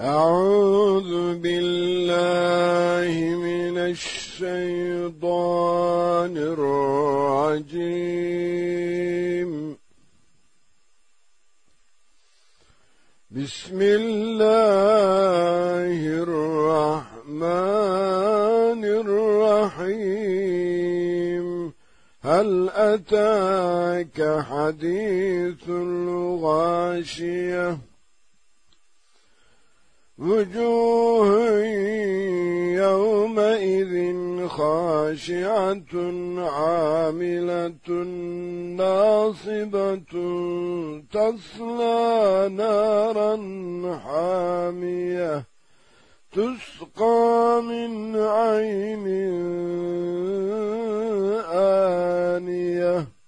أعوذ بالله من الشيطان الرجيم. بسم الله الرحمن الرحيم. هل أتاك حديث الغاشية؟ وجوه يومئذ خاشعة عاملة ناصبة تصلى نارا حامية تسقى من عين آنية.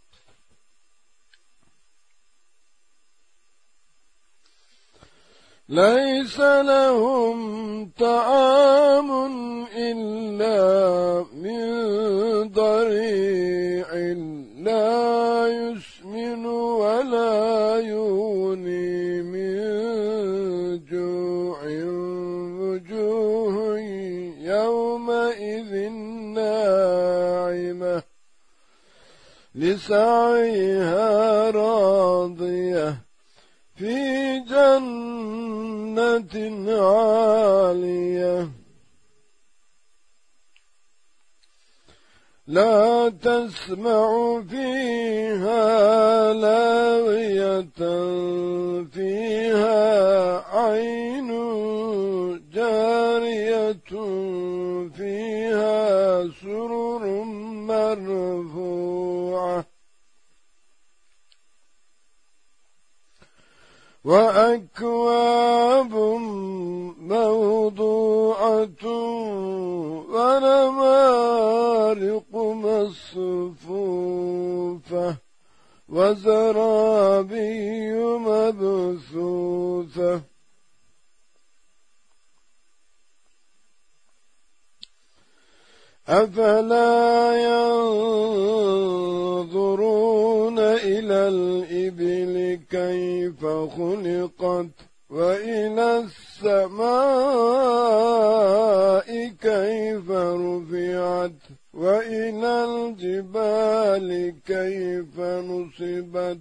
ليس لهم طعام إلا من ضريع لا يسمن ولا يغني من جوع وجوه يومئذ ناعمة لسعيها راضية. في جنة عالية. لا تسمع فيها لاغية فيها عين جارية فيها سرر مرفوعة. وأكواب موضوعة ونمارق مصفوفة وزرابي مبثوثة أفلا ينظرون إلى الإبل كيف خلقت وإلى السماء كيف رفعت وإلى الجبال كيف نصبت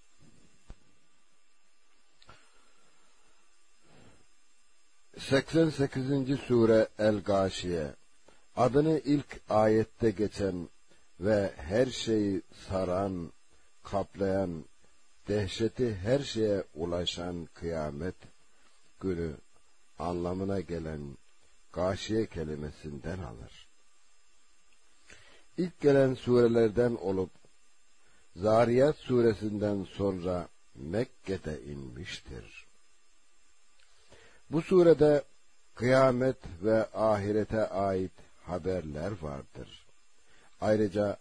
88. Sure El-Gâşiye adını ilk ayette geçen ve her şeyi saran, kaplayan, dehşeti her şeye ulaşan kıyamet günü anlamına gelen gâşiye kelimesinden alır. İlk gelen surelerden olup Zariyat suresinden sonra Mekke'de inmiştir. Bu surede kıyamet ve ahirete ait haberler vardır. Ayrıca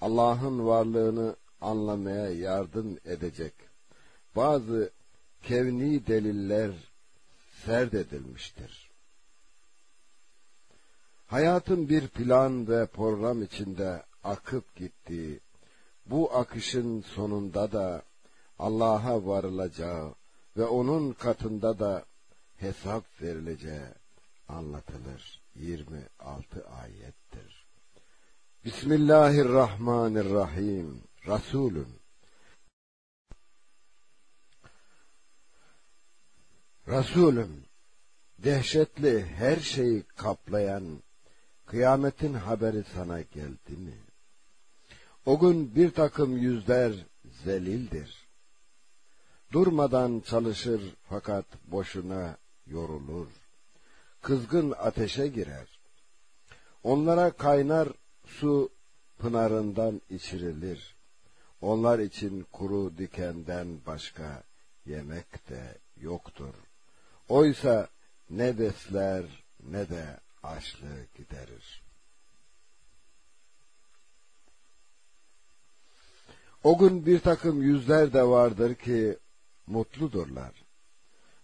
Allah'ın varlığını anlamaya yardım edecek bazı kevni deliller serdedilmiştir. Hayatın bir plan ve program içinde akıp gittiği, bu akışın sonunda da Allah'a varılacağı ve onun katında da hesap verileceği anlatılır. 26 ayettir. Bismillahirrahmanirrahim. Resulün Resulüm, dehşetli her şeyi kaplayan kıyametin haberi sana geldi mi? O gün bir takım yüzler zelildir. Durmadan çalışır fakat boşuna yorulur. Kızgın ateşe girer. Onlara kaynar su pınarından içirilir. Onlar için kuru dikenden başka yemek de yoktur. Oysa ne besler ne de açlığı giderir. O gün bir takım yüzler de vardır ki mutludurlar.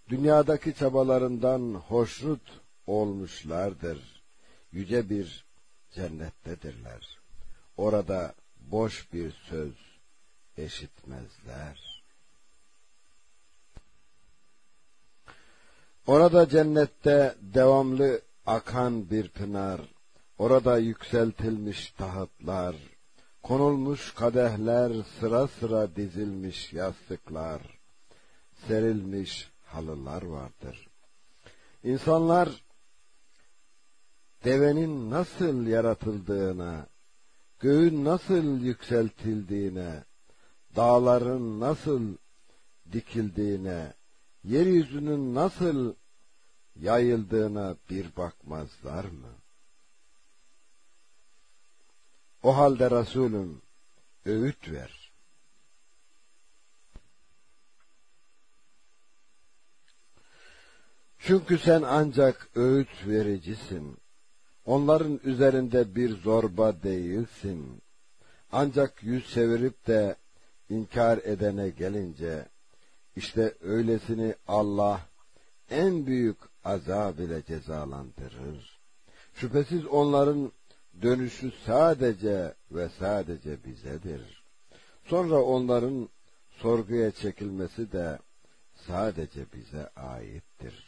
Dünyadaki çabalarından hoşnut olmuşlardır. Yüce bir cennettedirler. Orada boş bir söz eşitmezler. Orada cennette devamlı akan bir pınar, orada yükseltilmiş tahtlar, konulmuş kadehler, sıra sıra dizilmiş yastıklar, serilmiş halılar vardır. İnsanlar devenin nasıl yaratıldığına, göğün nasıl yükseltildiğine, dağların nasıl dikildiğine, yeryüzünün nasıl yayıldığına bir bakmazlar mı? O halde Resulüm öğüt ver. Çünkü sen ancak öğüt vericisin. Onların üzerinde bir zorba değilsin. Ancak yüz çevirip de inkar edene gelince, işte öylesini Allah en büyük azab ile cezalandırır. Şüphesiz onların dönüşü sadece ve sadece bizedir. Sonra onların sorguya çekilmesi de sadece bize aittir.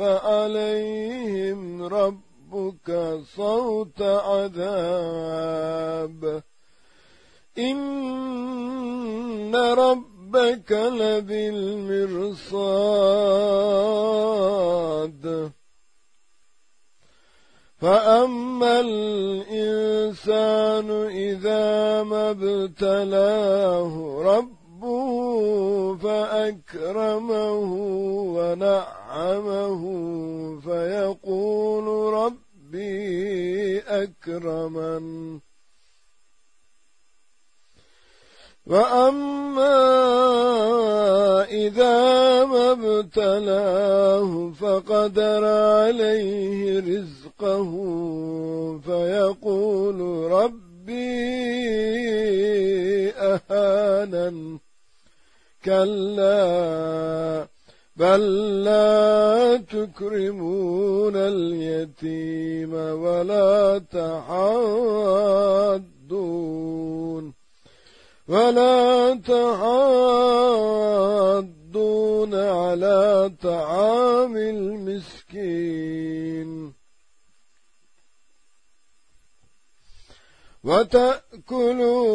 عليهم ربك صوت عذاب. إن ربك لبالمرصاد. فأما الإنسان إذا ما ابتلاه ربه فأكرمه ونعمه فيقول ربي أكرمن. وأما إذا ما ابتلاه فقدر عليه رزقه فيقول ربي أهانن. كلا بل لا تكرمون اليتيم ولا تحاضون ولا تحاضون على طعام المسكين. وتأكلون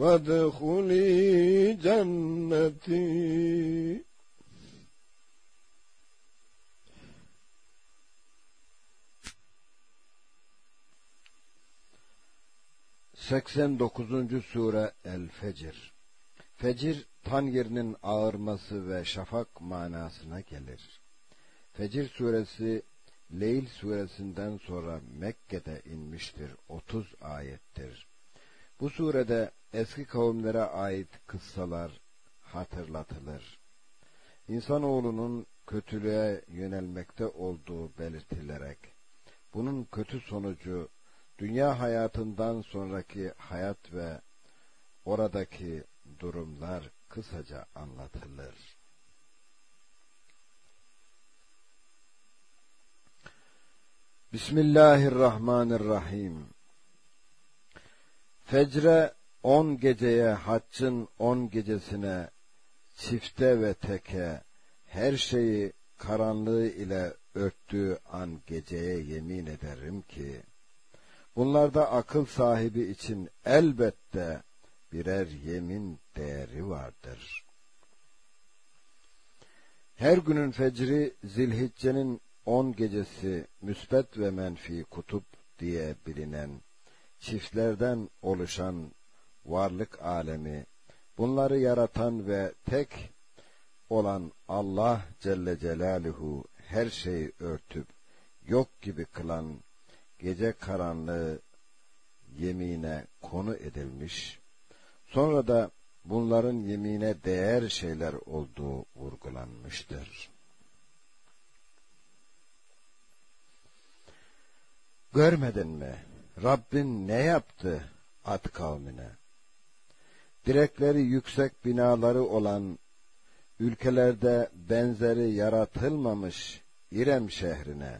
وادخلي جنتي Seksen dokuzuncu sure El Fecir Fecir tan yerinin ağırması ve şafak manasına gelir. Fecir suresi Leyl suresinden sonra Mekke'de inmiştir. Otuz ayettir. Bu surede eski kavimlere ait kıssalar hatırlatılır. İnsanoğlunun kötülüğe yönelmekte olduğu belirtilerek, bunun kötü sonucu dünya hayatından sonraki hayat ve oradaki durumlar kısaca anlatılır. Bismillahirrahmanirrahim. Fecre on geceye haccın on gecesine çifte ve teke her şeyi karanlığı ile örttüğü an geceye yemin ederim ki bunlarda akıl sahibi için elbette birer yemin değeri vardır. Her günün fecri zilhiccenin on gecesi müsbet ve menfi kutup diye bilinen çiftlerden oluşan varlık alemi, bunları yaratan ve tek olan Allah Celle Celaluhu her şeyi örtüp yok gibi kılan gece karanlığı yemine konu edilmiş, sonra da bunların yemine değer şeyler olduğu vurgulanmıştır. Görmedin mi? Rabbin ne yaptı Ad kavmine? Direkleri yüksek binaları olan ülkelerde benzeri yaratılmamış İrem şehrine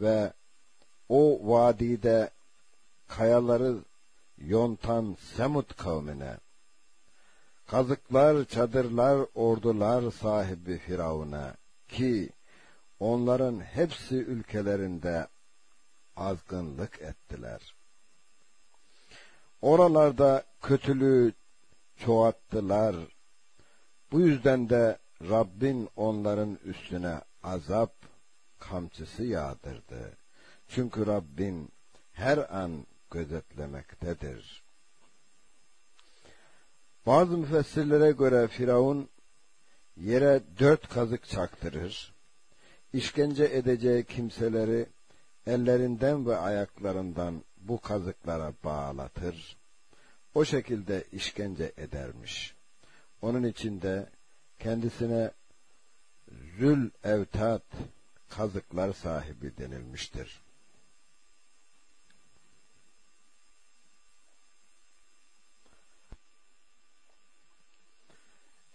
ve o vadide kayaları yontan Semut kavmine, kazıklar, çadırlar, ordular sahibi Firavun'a ki onların hepsi ülkelerinde azgınlık ettiler. Oralarda kötülüğü çoğalttılar. Bu yüzden de Rabbin onların üstüne azap kamçısı yağdırdı. Çünkü Rabbin her an gözetlemektedir. Bazı müfessirlere göre Firavun yere dört kazık çaktırır, işkence edeceği kimseleri ellerinden ve ayaklarından bu kazıklara bağlatır, o şekilde işkence edermiş. Onun içinde kendisine zül evtat kazıklar sahibi denilmiştir.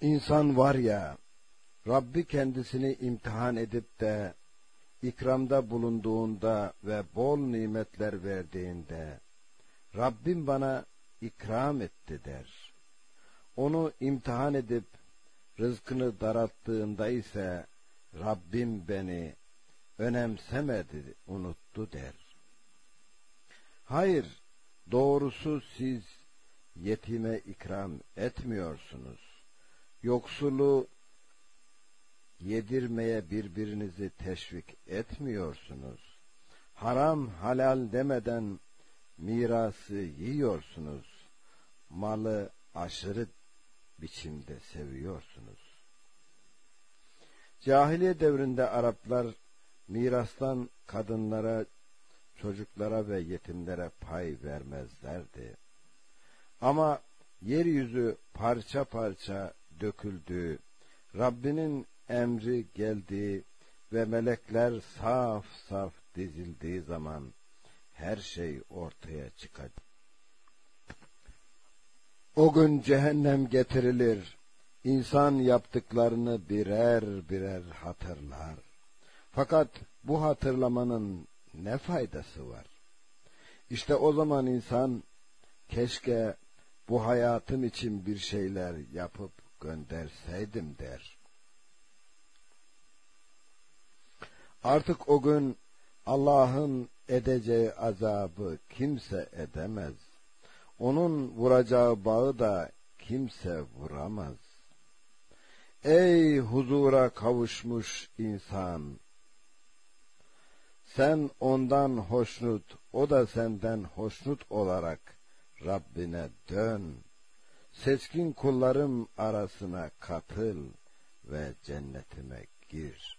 İnsan var ya, Rabbi kendisini imtihan edip de ikramda bulunduğunda ve bol nimetler verdiğinde Rabbim bana ikram etti der. Onu imtihan edip rızkını daralttığında ise Rabbim beni önemsemedi, unuttu der. Hayır, doğrusu siz yetime ikram etmiyorsunuz. Yoksulu yedirmeye birbirinizi teşvik etmiyorsunuz. Haram halal demeden mirası yiyorsunuz. Malı aşırı biçimde seviyorsunuz. Cahiliye devrinde Araplar mirastan kadınlara, çocuklara ve yetimlere pay vermezlerdi. Ama yeryüzü parça parça döküldü. Rabbinin emri geldi ve melekler saf saf dizildiği zaman her şey ortaya çıkacak. O gün cehennem getirilir. İnsan yaptıklarını birer birer hatırlar. Fakat bu hatırlamanın ne faydası var? İşte o zaman insan keşke bu hayatım için bir şeyler yapıp gönderseydim der. Artık o gün Allah'ın edeceği azabı kimse edemez. Onun vuracağı bağı da kimse vuramaz. Ey huzura kavuşmuş insan! Sen ondan hoşnut, o da senden hoşnut olarak Rabbine dön. Seçkin kullarım arasına katıl ve cennetime gir.''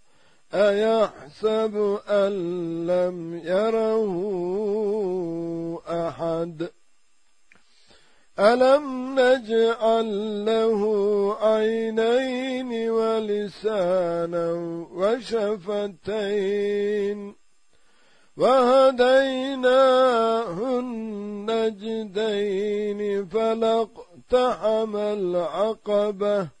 أيحسب أن لم يره أحد؟ ألم نجعل له عينين ولسانا وشفتين؟ وهديناه النجدين فلاقتحم العقبة.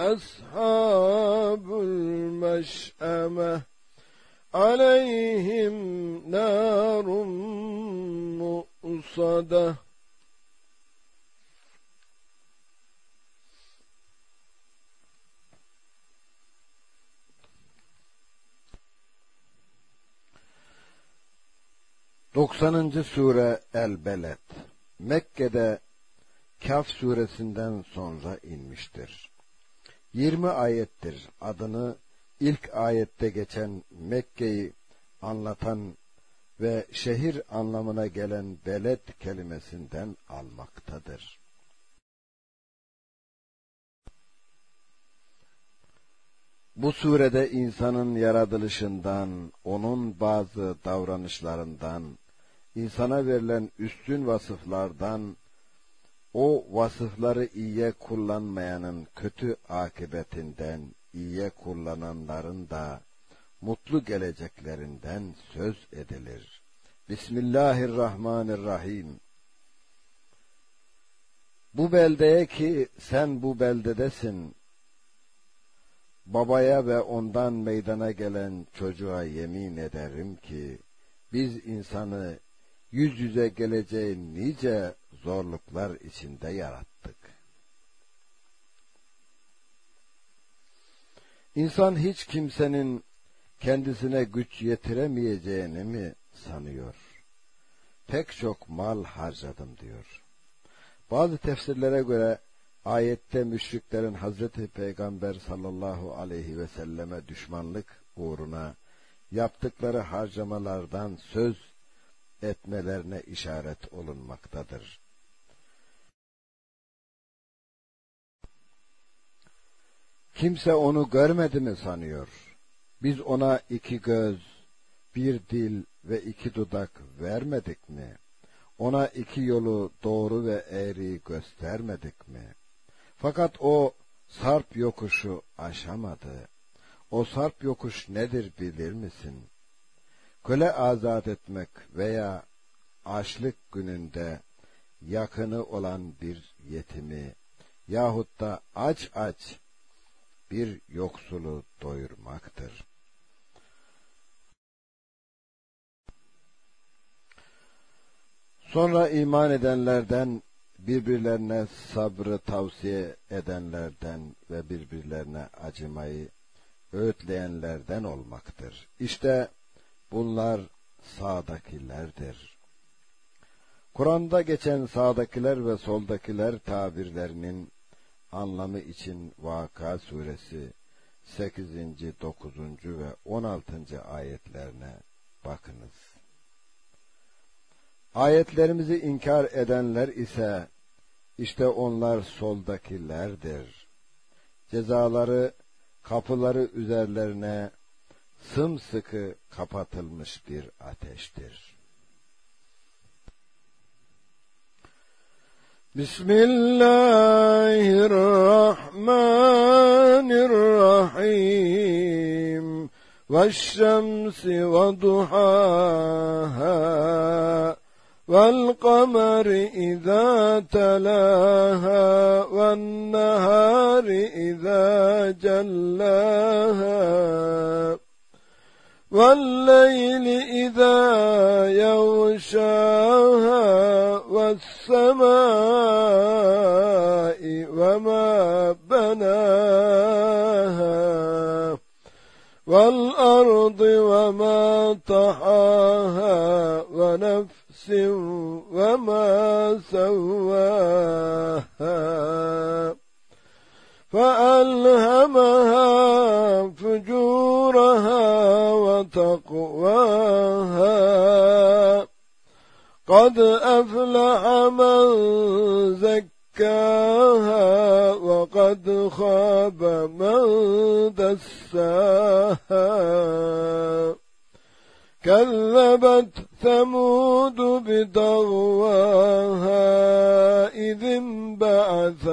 أصحاب المشأمة عليهم نار مؤصده 90. sure El-Beled Mekke'de Kaf suresinden sonra inmiştir. 20 ayettir. Adını ilk ayette geçen Mekke'yi anlatan ve şehir anlamına gelen beled kelimesinden almaktadır. Bu surede insanın yaratılışından, onun bazı davranışlarından, insana verilen üstün vasıflardan, o vasıfları iyiye kullanmayanın kötü akıbetinden, iyiye kullananların da mutlu geleceklerinden söz edilir. Bismillahirrahmanirrahim. Bu beldeye ki sen bu beldedesin, babaya ve ondan meydana gelen çocuğa yemin ederim ki, biz insanı yüz yüze geleceği nice zorluklar içinde yarattık. İnsan hiç kimsenin kendisine güç yetiremeyeceğini mi sanıyor? Pek çok mal harcadım diyor. Bazı tefsirlere göre ayette müşriklerin Hazreti Peygamber sallallahu aleyhi ve selleme düşmanlık uğruna yaptıkları harcamalardan söz etmelerine işaret olunmaktadır. Kimse onu görmedi mi sanıyor? Biz ona iki göz, bir dil ve iki dudak vermedik mi? Ona iki yolu doğru ve eğri göstermedik mi? Fakat o sarp yokuşu aşamadı. O sarp yokuş nedir bilir misin? Köle azat etmek veya açlık gününde yakını olan bir yetimi yahut da aç aç bir yoksulu doyurmaktır. Sonra iman edenlerden birbirlerine sabrı tavsiye edenlerden ve birbirlerine acımayı öğütleyenlerden olmaktır. İşte Bunlar sağdakilerdir. Kur'an'da geçen sağdakiler ve soldakiler tabirlerinin anlamı için Vaka suresi 8. 9. ve 16. ayetlerine bakınız. Ayetlerimizi inkar edenler ise işte onlar soldakilerdir. Cezaları kapıları üzerlerine sımsıkı kapatılmış bir ateştir. Bismillahirrahmanirrahim. والشمس وضحاها والقمر إذا تلاها والنهار إذا جلاها والليل إذا يغشاها والسماء وما بناها والأرض وما طحاها ونفس وما سواها فألهمها فجورها وتقواها. قد أفلح من زكاها وقد خاب من دساها. كذبت ثمود بطغواها إذ انبعث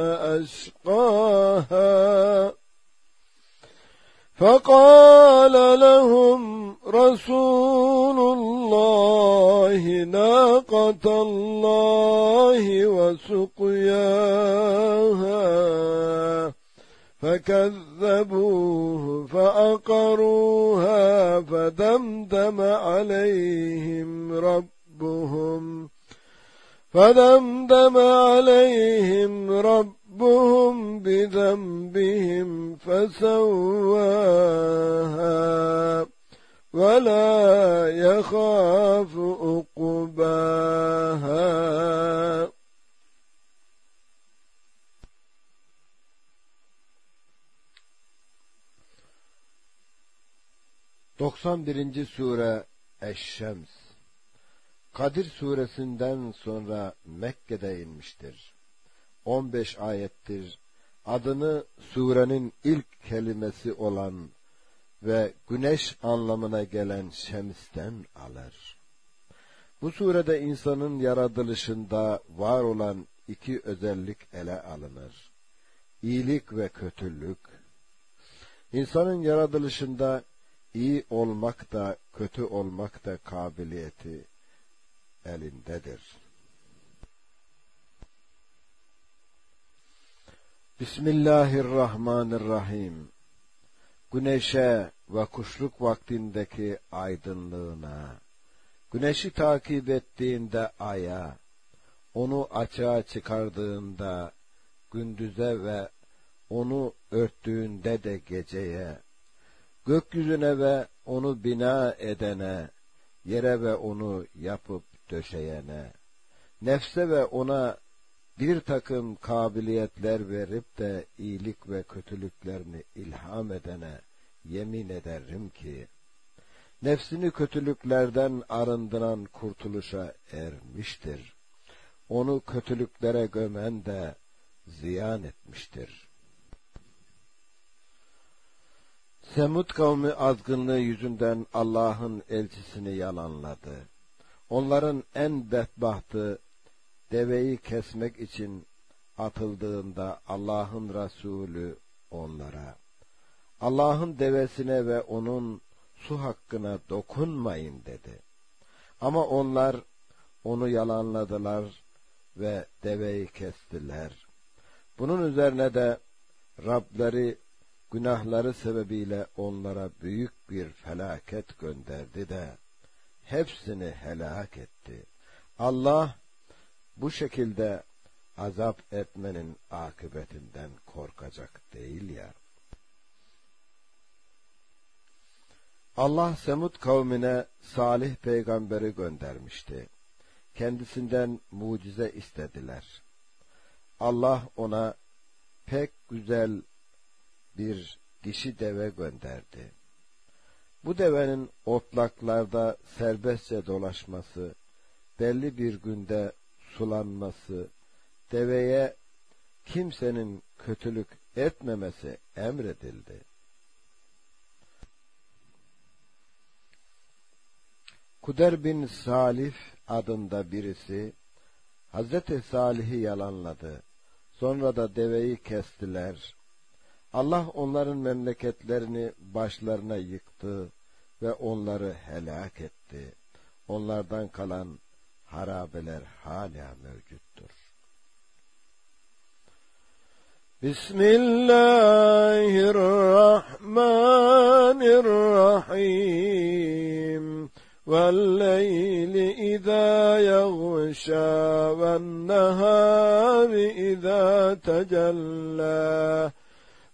أشقاها فقال لهم رسول الله ناقة الله وسقياها فكذبوه فأقروها فدمدم عليهم ربهم فدمدم عليهم ربهم بذنبهم فسواها ولا يخاف عقباها. 91. Sure Eş-Şems Kadir suresinden sonra Mekke'de inmiştir. 15 ayettir. Adını surenin ilk kelimesi olan ve güneş anlamına gelen şemsten alır. Bu surede insanın yaratılışında var olan iki özellik ele alınır. İyilik ve kötülük. İnsanın yaratılışında iyi olmak da kötü olmak da kabiliyeti elindedir. Bismillahirrahmanirrahim. Güneşe ve kuşluk vaktindeki aydınlığına, güneşi takip ettiğinde aya, onu açığa çıkardığında gündüze ve onu örttüğünde de geceye, gökyüzüne ve onu bina edene, yere ve onu yapıp döşeyene, nefse ve ona bir takım kabiliyetler verip de iyilik ve kötülüklerini ilham edene yemin ederim ki, nefsini kötülüklerden arındıran kurtuluşa ermiştir. Onu kötülüklere gömen de ziyan etmiştir.'' Semud kavmi azgınlığı yüzünden Allah'ın elçisini yalanladı. Onların en bedbahtı deveyi kesmek için atıldığında Allah'ın Resulü onlara Allah'ın devesine ve onun su hakkına dokunmayın dedi. Ama onlar onu yalanladılar ve deveyi kestiler. Bunun üzerine de Rableri günahları sebebiyle onlara büyük bir felaket gönderdi de hepsini helak etti. Allah bu şekilde azap etmenin akıbetinden korkacak değil ya. Allah Semud kavmine Salih peygamberi göndermişti. Kendisinden mucize istediler. Allah ona pek güzel bir dişi deve gönderdi. Bu devenin otlaklarda serbestçe dolaşması, belli bir günde sulanması, deveye kimsenin kötülük etmemesi emredildi. Kuder bin Salih adında birisi Hazreti Salih'i yalanladı. Sonra da deveyi kestiler. Allah onların memleketlerini başlarına yıktı ve onları helak etti. Onlardan kalan harabeler hala mevcuttur. Bismillahirrahmanirrahim. والليل إذا يغشى والنهار إذا تجلى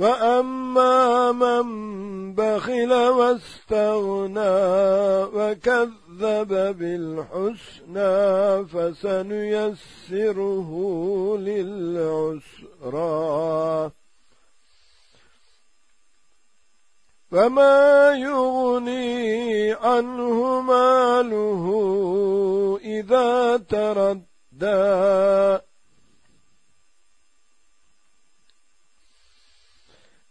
وأما من بخل واستغنى وكذب بالحسنى فسنيسره للعسرى فما يغني عنه ماله إذا تردى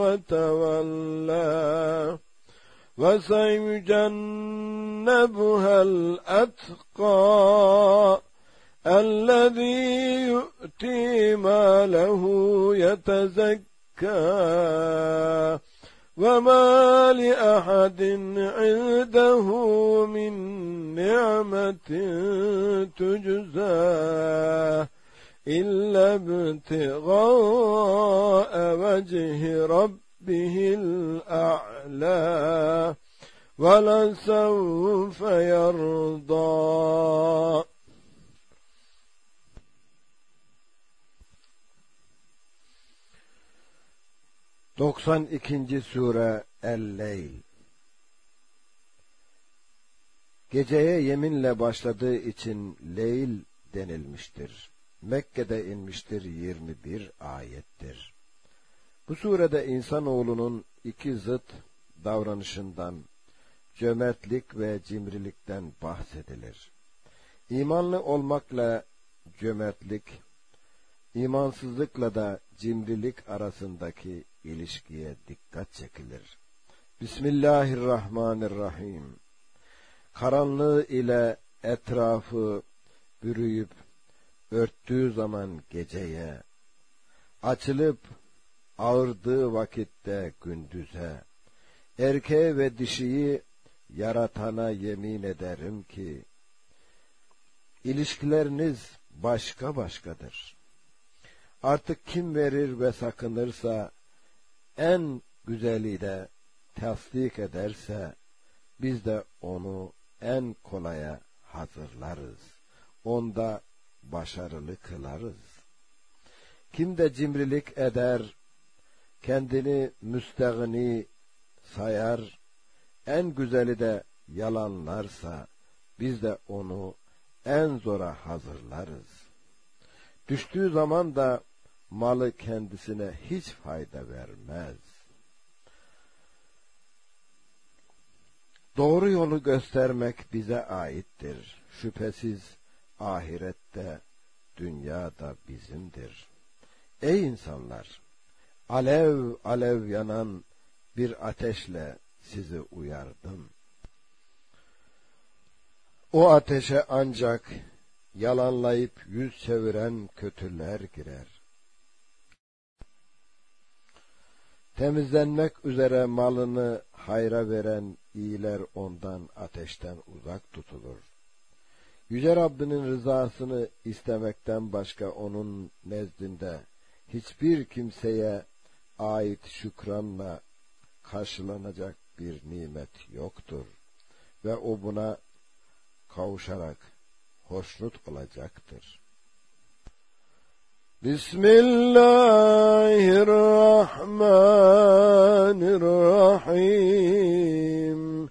وتولى وسيجنبها الأتقى الذي يؤتي ماله يتزكى وما لأحد عنده من نعمة تجزى إلا ابتغاء وجه ربه الأعلى ولسوف يرضى 92. Sure El-Leyl Geceye yeminle başladığı için Leyl denilmiştir. Mekke'de inmiştir 21 ayettir. Bu surede insanoğlunun iki zıt davranışından, cömertlik ve cimrilikten bahsedilir. İmanlı olmakla cömertlik, imansızlıkla da cimrilik arasındaki ilişkiye dikkat çekilir. Bismillahirrahmanirrahim. Karanlığı ile etrafı bürüyüp örttüğü zaman geceye, açılıp ağırdığı vakitte gündüze, erkeğe ve dişiyi yaratana yemin ederim ki, ilişkileriniz başka başkadır. Artık kim verir ve sakınırsa, en güzeli de tasdik ederse biz de onu en kolaya hazırlarız. Onda başarılı kılarız. Kim de cimrilik eder, kendini müstehni sayar, en güzeli de yalanlarsa biz de onu en zora hazırlarız. Düştüğü zaman da malı kendisine hiç fayda vermez. Doğru yolu göstermek bize aittir. Şüphesiz ahirette, dünyada bizimdir. Ey insanlar! Alev alev yanan bir ateşle sizi uyardım. O ateşe ancak yalanlayıp yüz çeviren kötüler girer. Temizlenmek üzere malını hayra veren iyiler ondan ateşten uzak tutulur. Yüce Rabbinin rızasını istemekten başka onun nezdinde hiçbir kimseye ait şükranla karşılanacak bir nimet yoktur. Ve o buna kavuşarak hoşnut olacaktır. Bismillahirrahmanirrahim.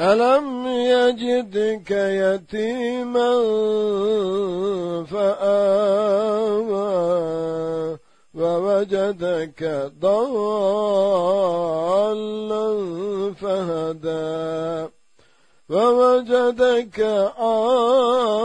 ألم يجدك يتيما فآوى ووجدك ضالا فهدى ووجدك عائلا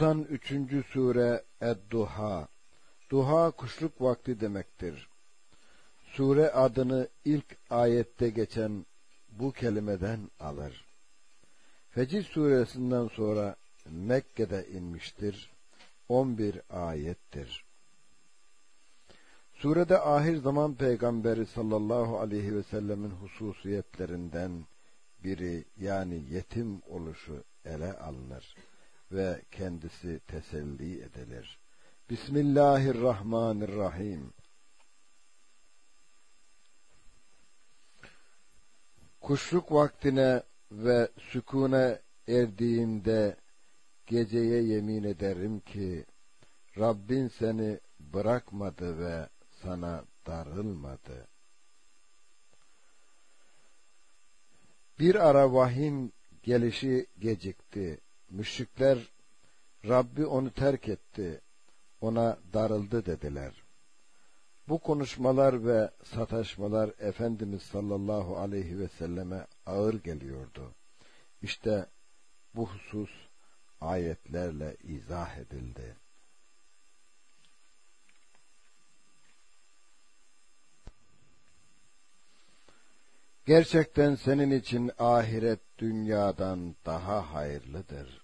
93. sure Ed-Duha Duha kuşluk vakti demektir. Sure adını ilk ayette geçen bu kelimeden alır. Fecir suresinden sonra Mekke'de inmiştir. 11 ayettir. Surede ahir zaman peygamberi sallallahu aleyhi ve sellemin hususiyetlerinden biri yani yetim oluşu ele alınır ve kendisi teselli edilir. Bismillahirrahmanirrahim. Kuşluk vaktine ve sükune erdiğinde geceye yemin ederim ki Rabbin seni bırakmadı ve sana darılmadı. Bir ara vahim gelişi gecikti. Müşrikler Rabbi onu terk etti, ona darıldı dediler. Bu konuşmalar ve sataşmalar Efendimiz sallallahu aleyhi ve selleme ağır geliyordu. İşte bu husus ayetlerle izah edildi. Gerçekten senin için ahiret dünyadan daha hayırlıdır.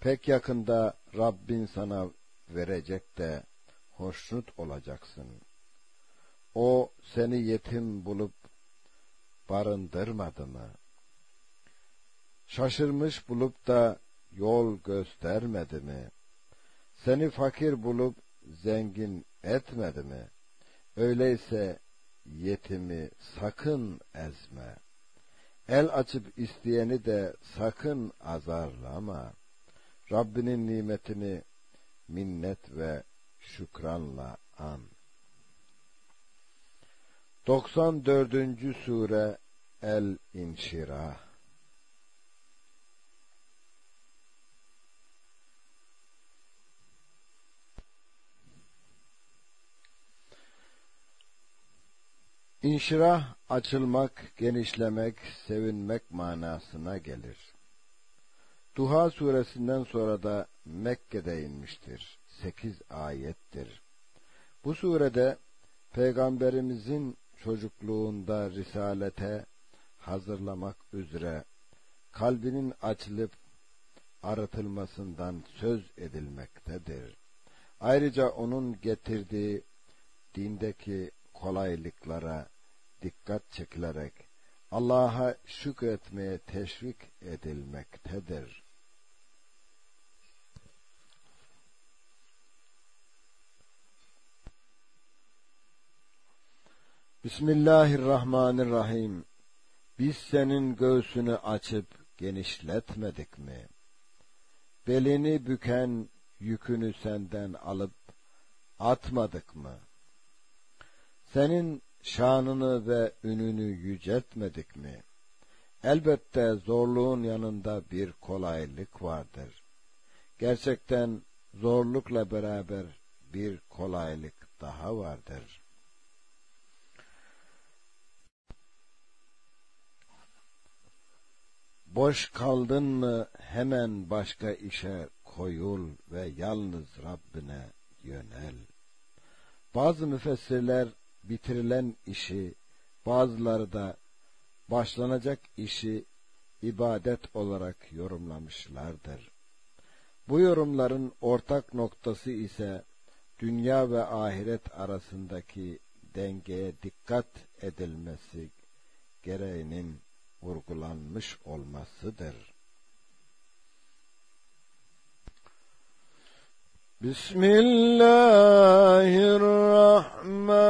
Pek yakında Rabbin sana verecek de hoşnut olacaksın. O seni yetim bulup barındırmadı mı? Şaşırmış bulup da yol göstermedi mi? Seni fakir bulup zengin etmedi mi? Öyleyse yetimi sakın ezme. El açıp isteyeni de sakın azarlama. Rabbinin nimetini minnet ve şükranla an. 94. sure El İnşirah İnşirah açılmak, genişlemek, sevinmek manasına gelir. Duha suresinden sonra da Mekke'de inmiştir. Sekiz ayettir. Bu surede Peygamberimizin çocukluğunda risalete hazırlamak üzere kalbinin açılıp arıtılmasından söz edilmektedir. Ayrıca onun getirdiği dindeki kolaylıklara dikkat çekilerek Allah'a şükretmeye teşvik edilmektedir. Bismillahirrahmanirrahim. Biz senin göğsünü açıp genişletmedik mi? Belini büken yükünü senden alıp atmadık mı? Senin şanını ve ününü yüceltmedik mi? Elbette zorluğun yanında bir kolaylık vardır. Gerçekten zorlukla beraber bir kolaylık daha vardır. Boş kaldın mı hemen başka işe koyul ve yalnız Rabbine yönel. Bazı müfessirler bitirilen işi, bazıları da başlanacak işi ibadet olarak yorumlamışlardır. Bu yorumların ortak noktası ise dünya ve ahiret arasındaki dengeye dikkat edilmesi gereğinin vurgulanmış olmasıdır. Bismillahirrahmanirrahim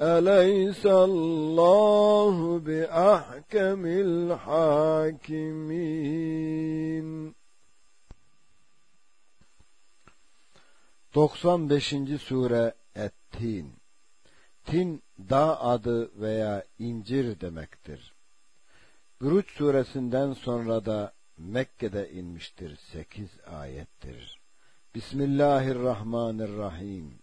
أليس الله بأحكم الحاكمين 95. sure Et-Tin Tin dağ adı veya incir demektir. Buruç suresinden sonra da Mekke'de inmiştir. Sekiz ayettir. Bismillahirrahmanirrahim.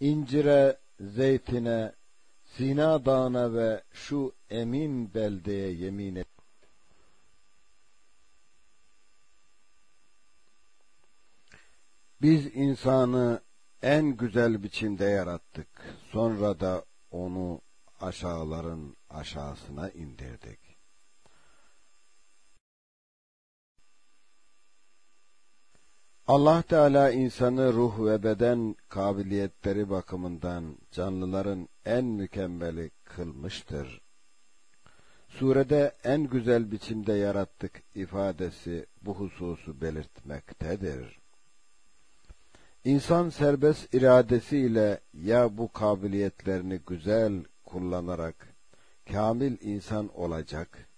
İncire, zeytine, Sina dağına ve şu emin beldeye yemin et. Biz insanı en güzel biçimde yarattık. Sonra da onu aşağıların aşağısına indirdik. Allah Teala insanı ruh ve beden kabiliyetleri bakımından canlıların en mükemmeli kılmıştır. Surede en güzel biçimde yarattık ifadesi bu hususu belirtmektedir. İnsan serbest iradesiyle ya bu kabiliyetlerini güzel kullanarak kamil insan olacak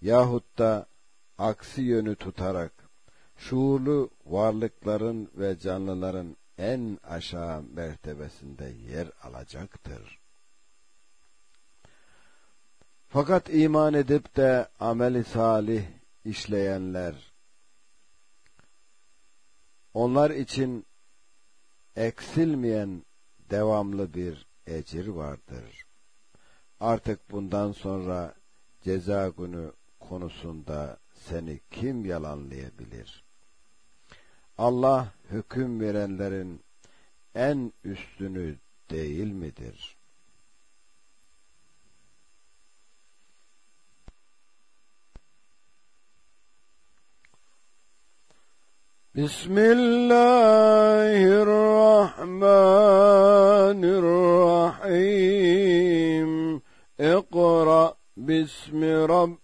yahut da aksi yönü tutarak şuurlu varlıkların ve canlıların en aşağı mertebesinde yer alacaktır. Fakat iman edip de ameli salih işleyenler onlar için eksilmeyen devamlı bir ecir vardır. Artık bundan sonra ceza günü konusunda seni kim yalanlayabilir? Allah hüküm verenlerin en üstünü değil midir? Bismillahirrahmanirrahim. İkra bismi Rabbim.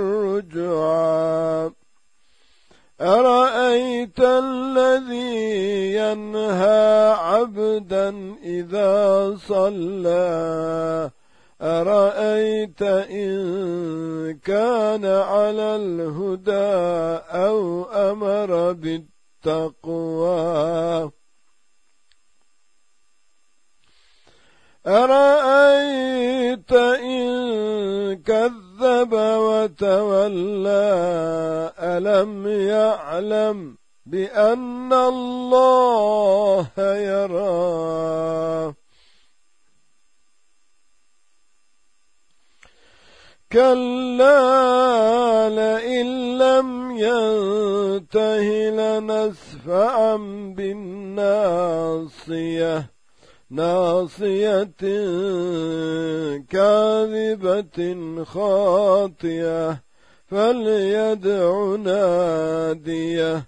خاطية فليدع ناديه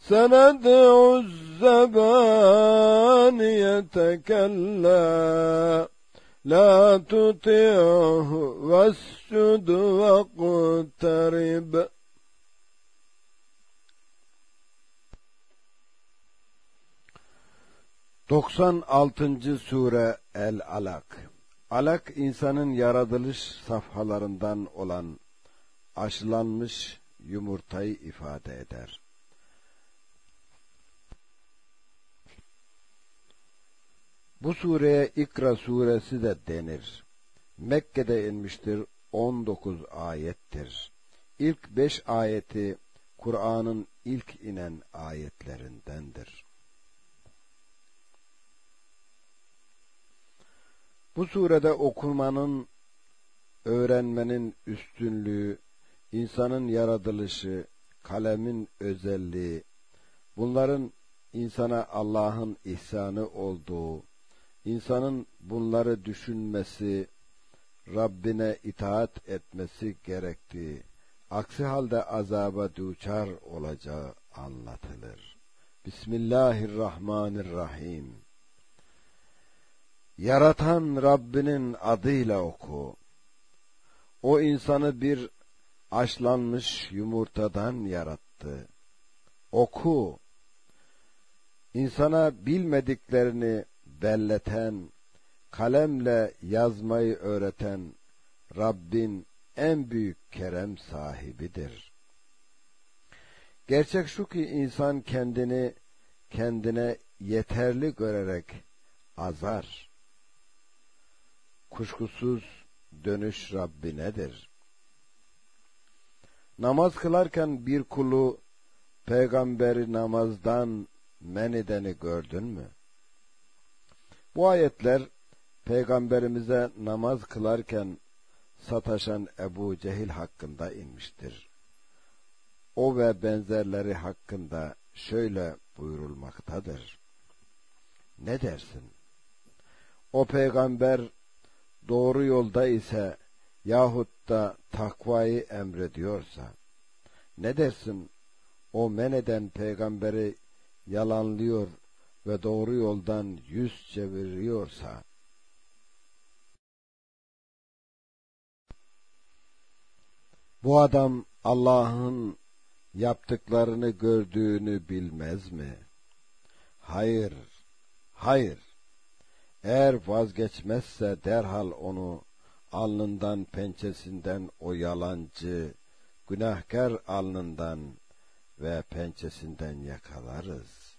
سندع الزبانية كلا لا تطعه واسجد واقترب 96. Sure El-Alak Alak insanın yaratılış safhalarından olan aşılanmış yumurtayı ifade eder. Bu sureye İkra suresi de denir. Mekke'de inmiştir 19 ayettir. İlk 5 ayeti Kur'an'ın ilk inen ayetlerindendir. Bu surede okumanın, öğrenmenin üstünlüğü, insanın yaratılışı, kalemin özelliği, bunların insana Allah'ın ihsanı olduğu, insanın bunları düşünmesi, Rabbine itaat etmesi gerektiği, aksi halde azaba duçar olacağı anlatılır. Bismillahirrahmanirrahim. Yaratan Rabbinin adıyla oku. O insanı bir açlanmış yumurtadan yarattı. Oku. İnsana bilmediklerini belleten, kalemle yazmayı öğreten Rabbin en büyük kerem sahibidir. Gerçek şu ki insan kendini kendine yeterli görerek azar kuşkusuz dönüş Rabbinedir. Namaz kılarken bir kulu peygamberi namazdan men edeni gördün mü? Bu ayetler peygamberimize namaz kılarken sataşan Ebu Cehil hakkında inmiştir. O ve benzerleri hakkında şöyle buyurulmaktadır. Ne dersin? O peygamber doğru yolda ise yahut da takvayı emrediyorsa, ne dersin o men eden peygamberi yalanlıyor ve doğru yoldan yüz çeviriyorsa, bu adam Allah'ın yaptıklarını gördüğünü bilmez mi? Hayır, hayır. Eğer vazgeçmezse derhal onu alnından pençesinden o yalancı, günahkar alnından ve pençesinden yakalarız.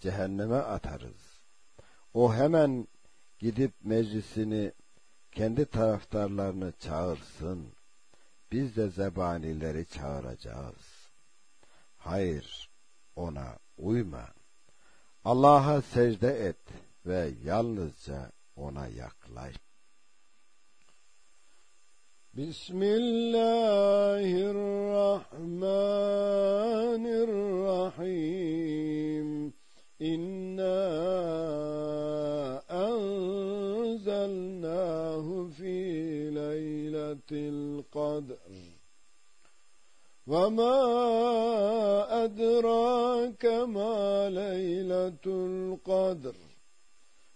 Cehenneme atarız. O hemen gidip meclisini kendi taraftarlarını çağırsın. Biz de zebanileri çağıracağız. Hayır, ona uyma. Allah'a secde et.'' Ve yalnızca ona yaklaş. Bismillahirrahmanirrahim. İnna enzelnahu fi leyletil kadr. وما أدراك ما ليلة القدر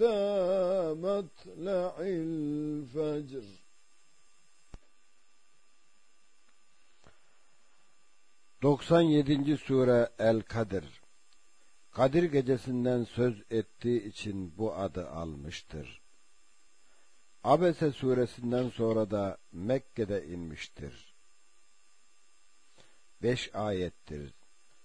حتى مطلع الفجر Doksan yedinci sure El Kadir Kadir gecesinden söz ettiği için bu adı almıştır. Abese suresinden sonra da Mekke'de inmiştir. Beş ayettir.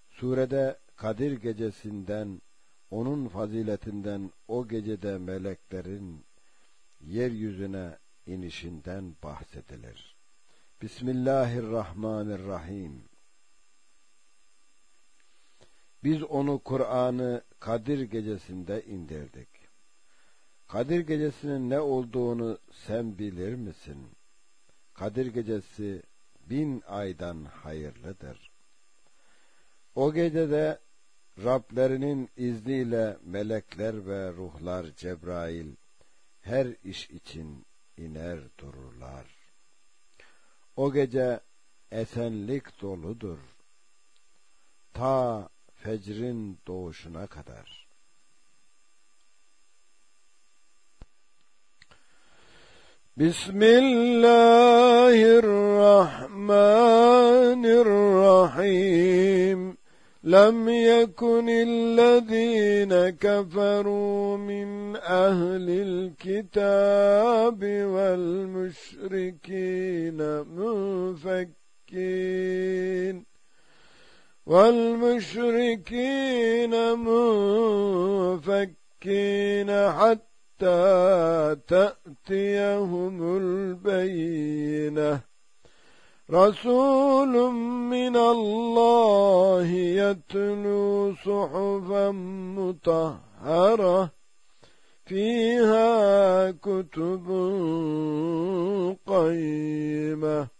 Surede Kadir gecesinden, onun faziletinden o gecede meleklerin yeryüzüne inişinden bahsedilir. Bismillahirrahmanirrahim. Biz onu Kur'an'ı Kadir gecesinde indirdik. Kadir gecesinin ne olduğunu sen bilir misin? Kadir gecesi bin aydan hayırlıdır. O gecede Rablerinin izniyle melekler ve ruhlar Cebrail her iş için iner dururlar. O gece esenlik doludur. Ta fecrin doğuşuna kadar. Bismillahirrahmanirrahim. لم يكن الذين كفروا من أهل الكتاب والمشركين منفكين والمشركين منفكين حتى تأتيهم البينة رسول من الله يتلو صحفا مطهرة فيها كتب قيمة.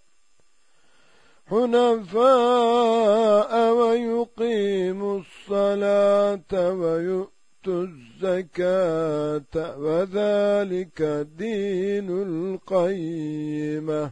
حنفاء ويقيموا الصلاة ويؤتوا الزكاة وذلك دين القيمة.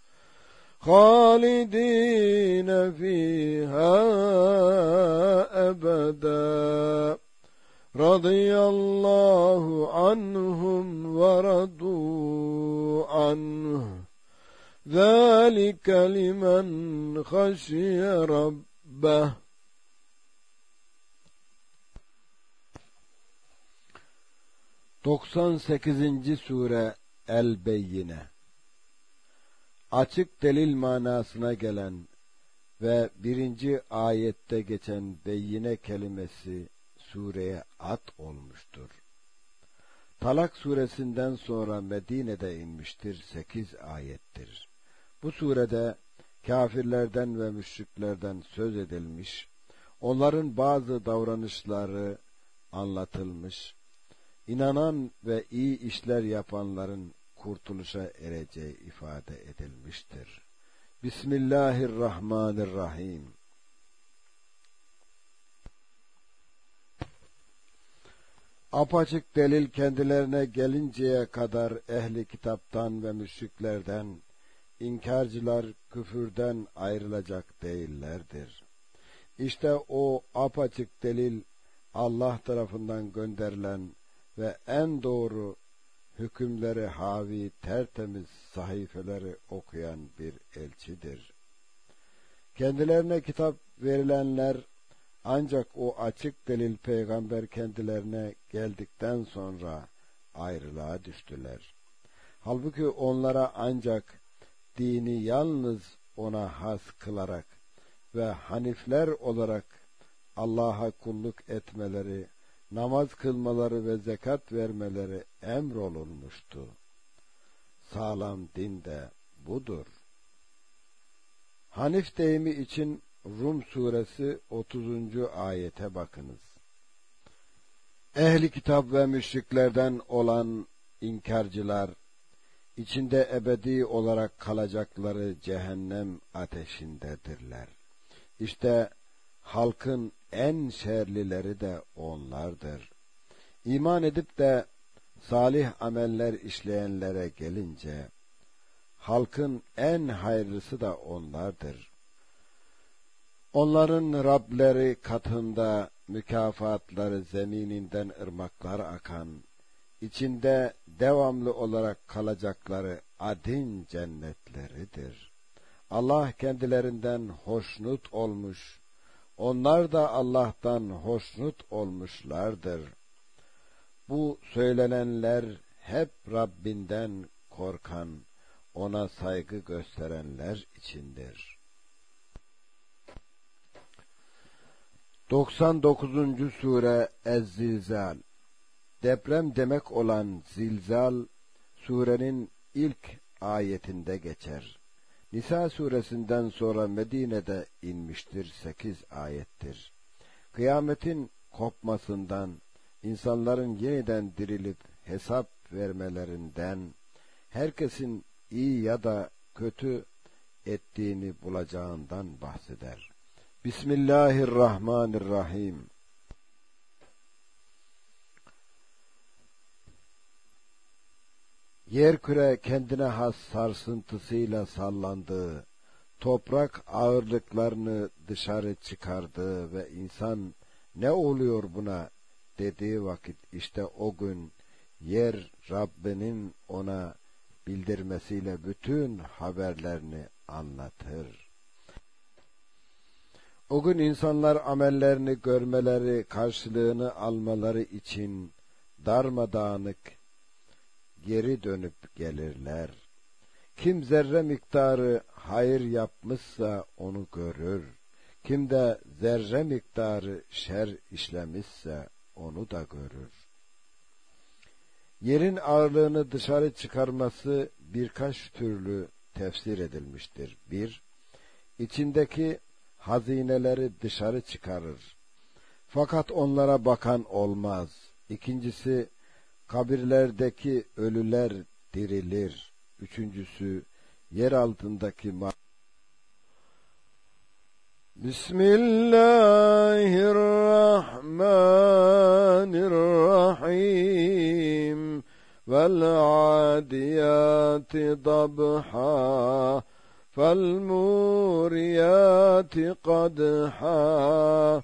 خالدين فيها أبدا رضي الله عنهم ورضوا عنه ذلك لمن خشي ربه Doksan sekizinci sure El Beyyine açık delil manasına gelen ve birinci ayette geçen beyine kelimesi sureye at olmuştur. Talak suresinden sonra Medine'de inmiştir, sekiz ayettir. Bu surede kafirlerden ve müşriklerden söz edilmiş, onların bazı davranışları anlatılmış, inanan ve iyi işler yapanların kurtuluşa ereceği ifade edilmiştir. Bismillahirrahmanirrahim. Apaçık delil kendilerine gelinceye kadar ehli kitaptan ve müşriklerden, inkarcılar küfürden ayrılacak değillerdir. İşte o apaçık delil Allah tarafından gönderilen ve en doğru hükümleri havi tertemiz sahifeleri okuyan bir elçidir. Kendilerine kitap verilenler ancak o açık delil peygamber kendilerine geldikten sonra ayrılığa düştüler. Halbuki onlara ancak dini yalnız ona has kılarak ve hanifler olarak Allah'a kulluk etmeleri, namaz kılmaları ve zekat vermeleri emrolunmuştu. Sağlam din de budur. Hanif deyimi için Rum suresi 30. ayete bakınız. Ehli kitap ve müşriklerden olan inkarcılar içinde ebedi olarak kalacakları cehennem ateşindedirler. İşte halkın en şerlileri de onlardır. İman edip de salih ameller işleyenlere gelince, halkın en hayırlısı da onlardır. Onların Rableri katında mükafatları zemininden ırmaklar akan, içinde devamlı olarak kalacakları adin cennetleridir. Allah kendilerinden hoşnut olmuş, onlar da Allah'tan hoşnut olmuşlardır. Bu söylenenler hep Rabbinden korkan, ona saygı gösterenler içindir. 99. sure Ez-Zilzal Deprem demek olan zilzal surenin ilk ayetinde geçer. Nisa suresinden sonra Medine'de inmiştir sekiz ayettir. Kıyametin kopmasından, insanların yeniden dirilip hesap vermelerinden, herkesin iyi ya da kötü ettiğini bulacağından bahseder. Bismillahirrahmanirrahim. Yer küre kendine has sarsıntısıyla sallandığı, toprak ağırlıklarını dışarı çıkardığı ve insan ne oluyor buna dediği vakit işte o gün yer Rabbinin ona bildirmesiyle bütün haberlerini anlatır. O gün insanlar amellerini görmeleri, karşılığını almaları için darmadağınık geri dönüp gelirler. Kim zerre miktarı hayır yapmışsa onu görür. Kim de zerre miktarı şer işlemişse onu da görür. Yerin ağırlığını dışarı çıkarması birkaç türlü tefsir edilmiştir. Bir, içindeki hazineleri dışarı çıkarır. Fakat onlara bakan olmaz. İkincisi, kabirlerdeki ölüler dirilir. Üçüncüsü yer altındaki ma Bismillahirrahmanirrahim vel adiyati dabha fel muriyati kadha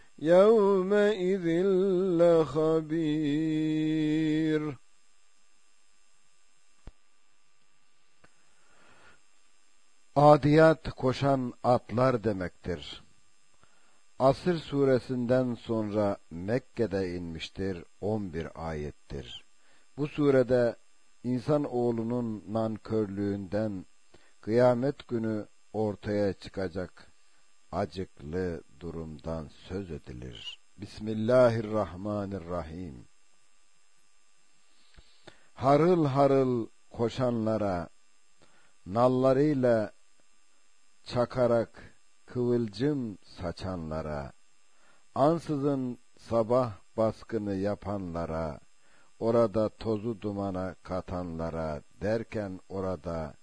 يومئذ لخبير Adiyat koşan atlar demektir. Asır suresinden sonra Mekke'de inmiştir 11 ayettir. Bu surede insan oğlunun nankörlüğünden kıyamet günü ortaya çıkacak acıklı durumdan söz edilir. Bismillahirrahmanirrahim. Harıl harıl koşanlara, nallarıyla çakarak kıvılcım saçanlara, ansızın sabah baskını yapanlara, orada tozu dumana katanlara derken orada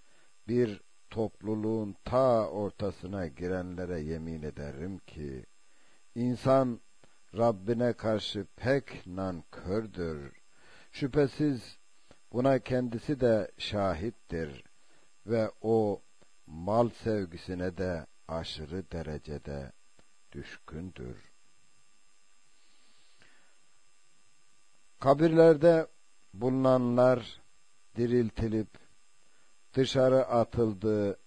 bir topluluğun ta ortasına girenlere yemin ederim ki, insan Rabbine karşı pek nankördür. Şüphesiz buna kendisi de şahittir ve o mal sevgisine de aşırı derecede düşkündür. Kabirlerde bulunanlar diriltilip dışarı atıldığı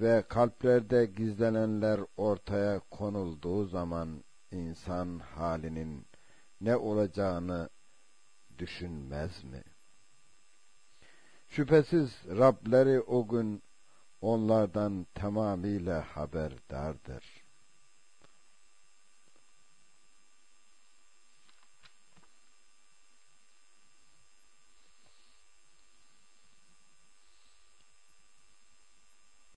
ve kalplerde gizlenenler ortaya konulduğu zaman insan halinin ne olacağını düşünmez mi? Şüphesiz Rableri o gün onlardan tamamıyla haberdardır.